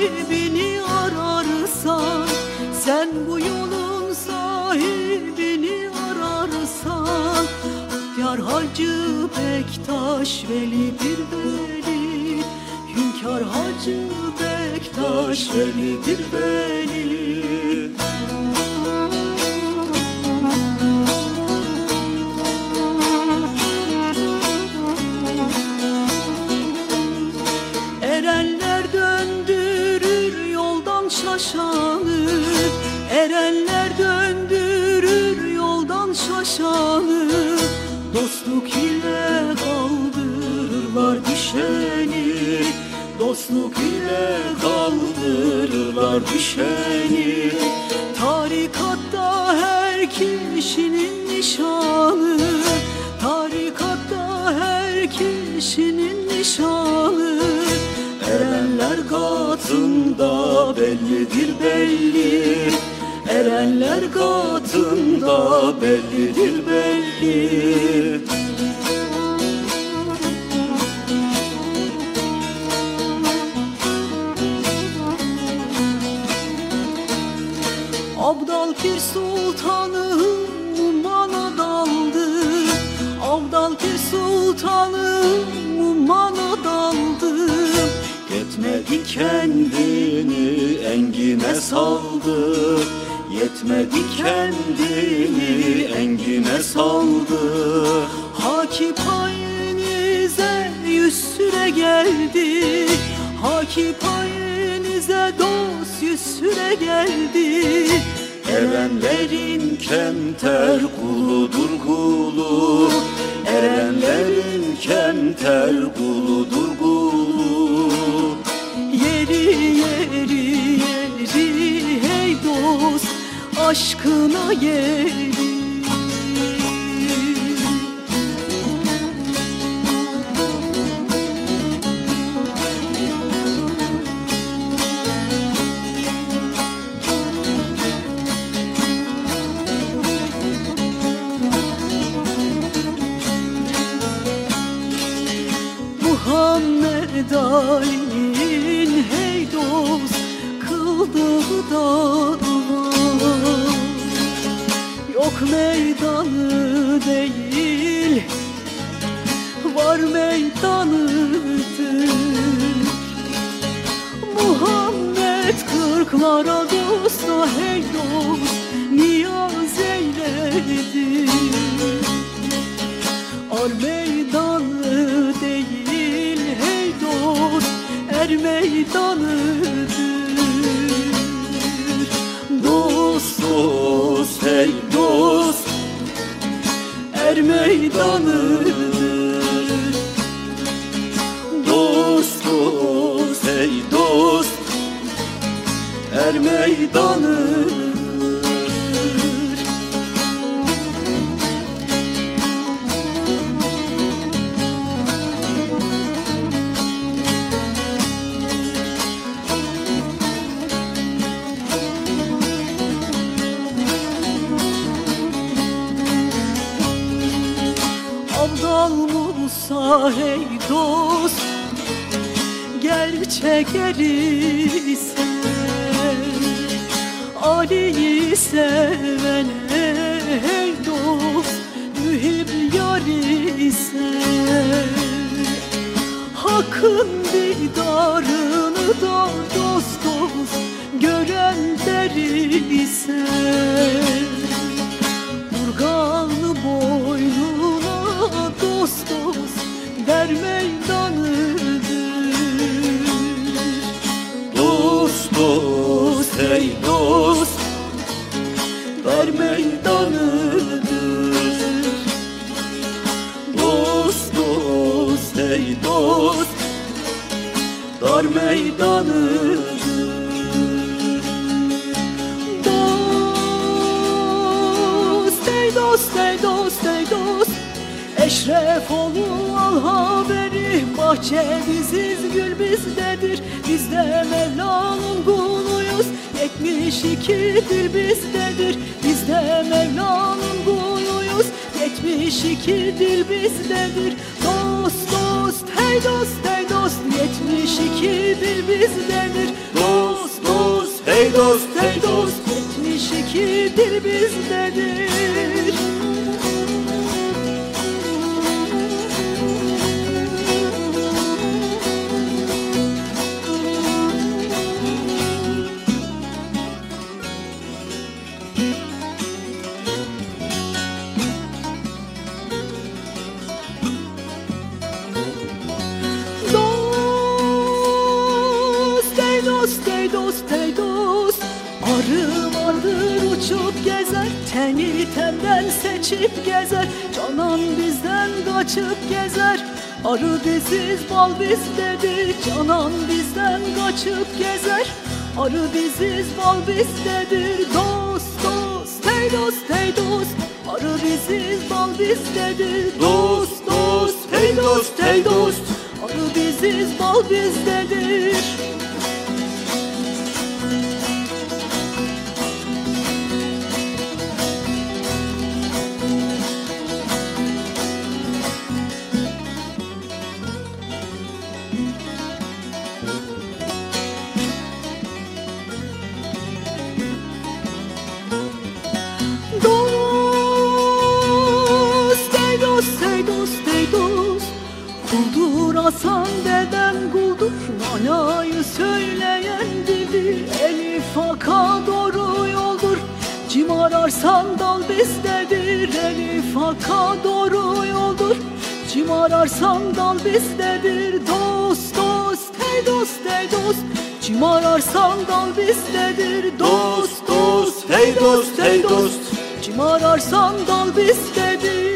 sahibini ararsan Sen bu yolun sahibini ararsan Yar Hacı Bektaş velidir veli Hünkar Hacı Bektaş velidir veli Dostluk ile kaldırırlar düşeni. Tarikatta her kişinin nişanı Tarikatta her kişinin nişanı. Erenler katında bellidir belli. Erenler katında bellidir belli Abdal Pir Sultanım bana daldı. Abdal Pir Sultanım bana daldı. Yetmedi kendini engine saldı. Yetmedi kendini engine saldı. Haki payinize yüz süre geldi. Haki payinize dost yüz süre geldi Erenlerin kemter kuludur kulu. Erenlerin kemter kuludur kulu. Yeri yeri yeri hey dost aşkına yeri Ali'nin hey dost kıldığı dağlar Yok meydanı değil var meydanıdır Muhammed kırklara dosta hey dost niyaz eyledi. Ar meydanıdır. Dost dost hey dost. Er meydanıdır. Dost dost hey dost. Er meydanıdır Musa hey dost Gerçek eri sen. Ali'yi sevene hey dost Mühim yari sen. Hakkın didarını da dost dost Gören deri sen. Urganı boynuna dost dost der meydanıdır. Dost dost hey dost. Der meydanıdır. Dost dost hey dost. Dar meydanıdır. Ey ey dost ey dost Eşref olu al haberi. Bahçe biziz gül bizdedir. Biz de Mevla'nın kuluyuz. Yetmiş iki dil bizdedir. Biz de Mevla'nın kuluyuz. Yetmiş iki dil bizdedir. Dost dost dost hey dost. Hey dost 72'dir bizdedir. Dost dost hey dost hey dost. 72'dir bizdedir ey dost, ey dost. Arı vardır uçup gezer Teni temden seçip gezer. Canan bizden kaçıp gezer. Arı biziz bal bizdedir Canan bizden kaçıp gezer. Arı biziz bal bizdedir Dost, dost, ey dost, ey dost. Arı biziz bal bizdedir Dost dost hey dost hey dost. Arı biziz bal bizdedir Kim ararsan dal bizdedir Elif Hak'a doğru yoldur. Kim ararsan dal bizdedir Dost, dost, hey dost, hey dost. Kim ararsan dal bizdedir Dost dost hey dost hey dost. Kim ararsan dal bizdedir